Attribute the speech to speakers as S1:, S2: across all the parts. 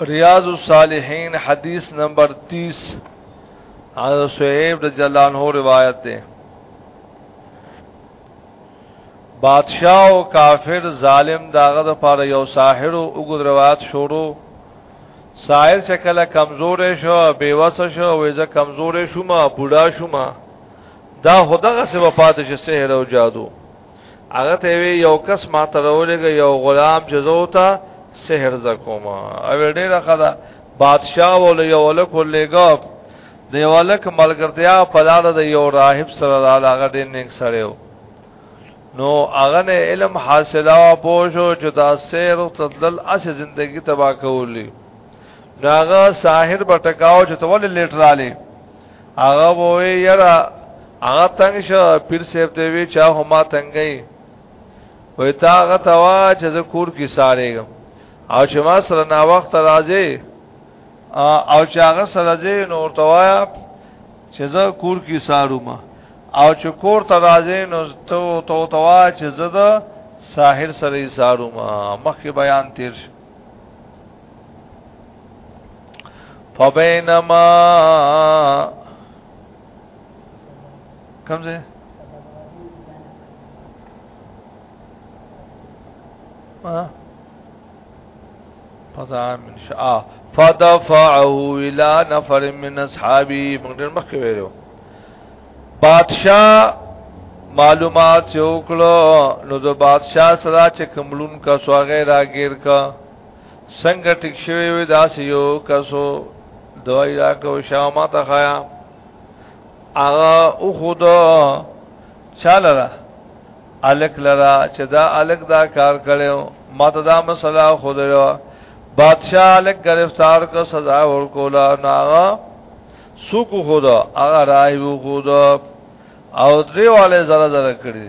S1: ریاض الصالحین حدیث نمبر 30 حضرت صہیب رضی اللہ عنہ روایت دے بادشاہ او کافر ظالم داغه د پاره یو ساحر او وګد روایت شروع ساحر شکل کمزور شو بیوس شو وېزه کمزور شو ما بوډا شو ما دا هدغه څه وفات شي سحر او جادو هغه ته وی یو کس ما ترولګ یو غلام جزوتا سحر زکوما او ډیره خدا بادشاہ ول یو ولک ولګو دی ولک ملګرتیا په لار د یو راهب سره علاقه دې نیک سره نو هغه نه علم حاصله او پوښو چې دا سیر او تدل اس زندگی تبا کولی ناغه ساحر بټکاو چې تول لیټرالی هغه وې یرا هغه تنگ شو پیر صاحب ته وی چا هما تنگي وې تا هغه توا چې ذکر کی ساره او چې ما سره نا وخت راځي او چې هغه سره ځي نو ورتوایا چې زه کور کی سارو ما او چې کور ته راځي نو تو تو توا چې زه د ساحر سره سارو ما مخکې بیان تیر شو فبینما کم زه فضا من شاء فدفعه الى نفر من اصحابي موږ ډېر مخکې ویلو بادشاہ معلومات یو کړو نو د بادشاہ سره چې کملون کا سو غیر راګیر کا څنګه ټیک شوی وي داس یو کسو دوای را کو شاو ما ته خیا اغا او خدا چالرا الک لرا چې دا الک دا کار کړو ما ته دا مسله خود یو بادشاہ الک گرفتار کو سزا ور کولا ناغا سوکو خدا اغا راهو خدا او دریواله زره زره کړی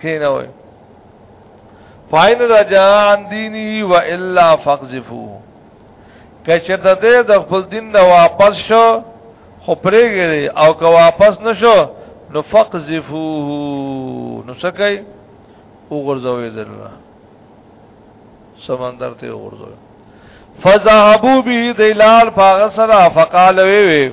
S1: کینوي فاین رجا عن دینه و الا فقذفو کچته دې د خپل دین نه واپس شو خو پرېګری او که واپس نشو نو فقذفوه نو سکه وګرځوي دلته سمندر ته وګرځوي فذهبوا به دلال فغسرا فقال وی وی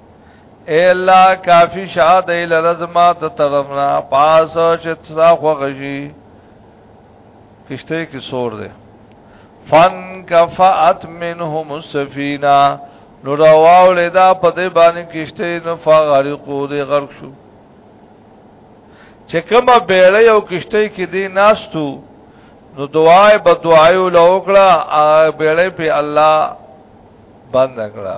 S1: اے الله کافی شاد ای لرزما ته طرفنا پاس چې تسا خو غشي کشته کې سور ده فن کفات منهم السفینه نو راواو لیدا په دې باندې کشته نو فغرقو دې غرق شو چې کومه بیړې یو کشته کې دې ناشتو نو دعای به دعای ولوکړه بیړې په الله بند کړه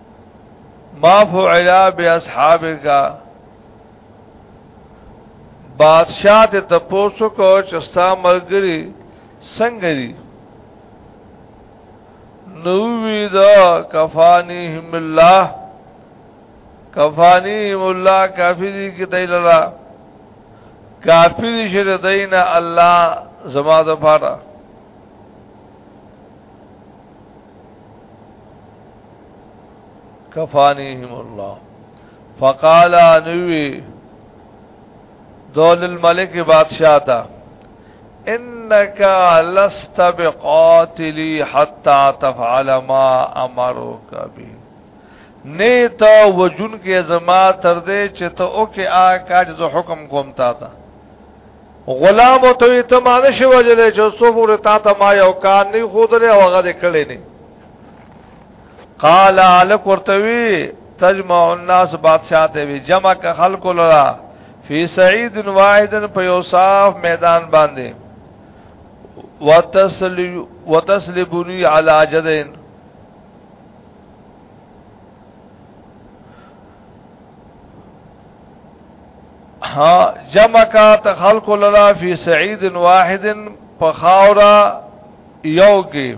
S1: ما فعلا بی اصحاب کا بادشاہ ته تپوسو کو چې ستا ملګری څنګه دي نو وی دا کفانیهم الله کفانیهم الله کافی دي کې دای لالا کافی دي چې دینه الله زما د پاره کفانیهم الله فقال انوی دول الملک بادشاہ تا انك لست بقاتلي حتى تفعل ما امرك به نه ته وجون کې زما تر دې چې ته او کې آ کاج زو حکم کوم تا تا غلام ته ته مانه شو جلې چې سو پورې تا ته ما یو کار نه خو درې او هغه دې کړې نه قال الک ورتوی تجمع الناس بادشاہ ته وی جمع ک خلق لرا فی سعید واحد په یو صاف میدان باندې وتسلبنی علی جدین ها جمع کا ته خلق لرا فی سعید واحد په خاورا یو کې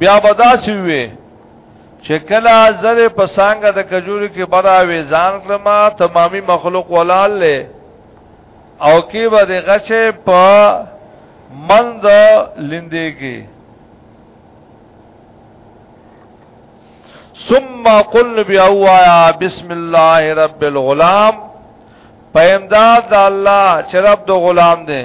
S1: بیا بداسي وي چې کله زره په سانګه د کجوري کې براوي ځان کړم تمامي مخلوق ولال له او کې به د غشه په مند لیندې کې ثم قل بیا وایا بسم الله رب الغلام په امداد الله چې رب د غلام دی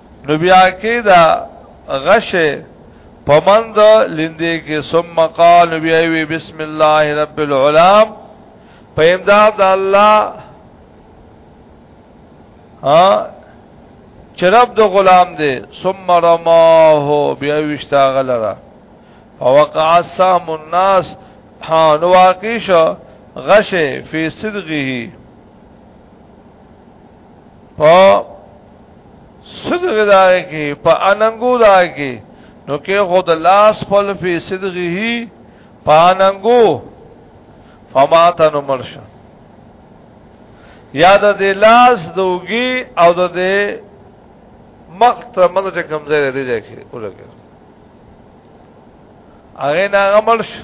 S1: نو بیا کې دا غشه پمند لندې کې ثم قال بیا وی بسم الله رب العالم په امداد الله ها چرب د غلام دی ثم رماه بیا وشتا غلره فوقع سام الناس ها نو واقع شو غشه فی صدغه په صدغه دا کې په اننګو دا کې نو کې خود لاس فل فی صدغه په اننګو فما تنو مرشه یا د دې لاس دوګي او د دې مخ تر منځ چې کوم ځای لري ځکه ولګي هغه نه عمل شو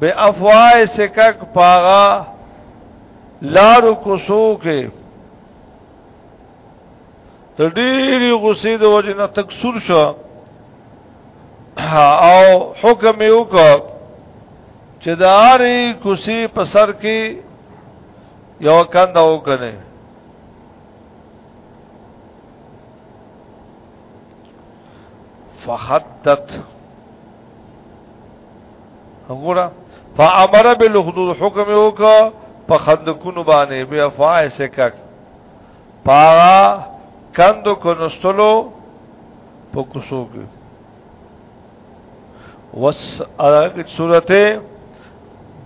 S1: به افواه سکک پاغا لارو کوسو کې تر ډېری غصې د وجه نه تکسور شو او حکم یې وکړ چې د اړې کوسي په سر کې یو کند وکنه فحدت وګوره فامر بالخدود حکم وکا په خندقونو باندې بیا فائسکک پارا کندو کنستلو په کوسو کې وس هغه صورته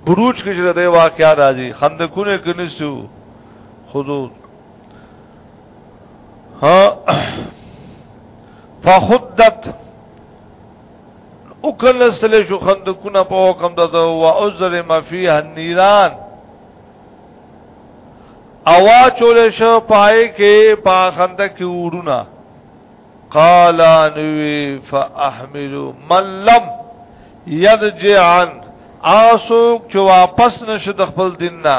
S1: بروج کې چې د واقعیا راځي خندقونه کنيسو حدود فخدت او کله سله شو خندقونه په حکم د او عذر ما فيه النيران اوا چول شو پای کې پا خندق کې ورونه قال انوي فاحملوا من لم يرجع عن اسوک چې واپس نشد خپل دین نه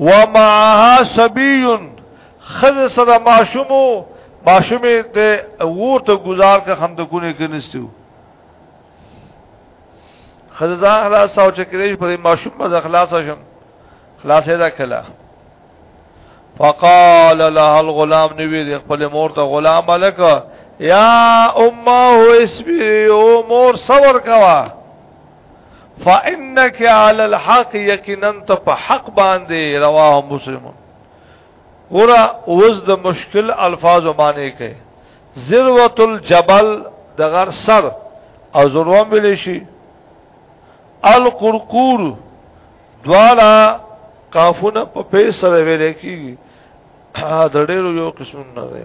S1: ومعها سبي خذ سره ماشومو ماشومه ته ورته گزار کا هم د کونه کې نستیو خذ ځان خلاص او چې کېږي په ماشوم باندې خلاص شم خلاصې دا کلا فقال لها الغلام نبی دې خپل مور ته غلام ملک یا امه اسبی او مور صبر کوا فانك على الحق یقینا ته په حق باندې رواه مسلم ورا اوس د مشکل الفاظ باندې کوي ذروه الجبل د غر سر او زروه ملي شي القرقور دوالا کافونه په پیسه سره ویل کیږي دا ډېر یو قسم نه دی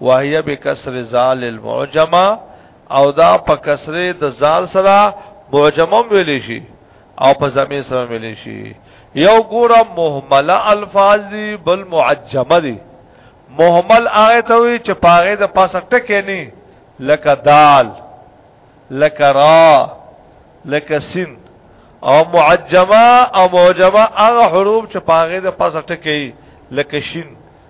S1: وهي بکسر زال المعجمه او دا په کسر د زال سره معجمه ویل شي او په زمي سره ویل شي یو ګوره مهمله الفاظ دي بل معجمه دي مهمل هغه ته وي چې پاغه د پاسه ټکې نه لکه دال لکه را لکه سین او معجمه او معجمه هغه حروف چې پاغه د پاسه ټکې لکه شین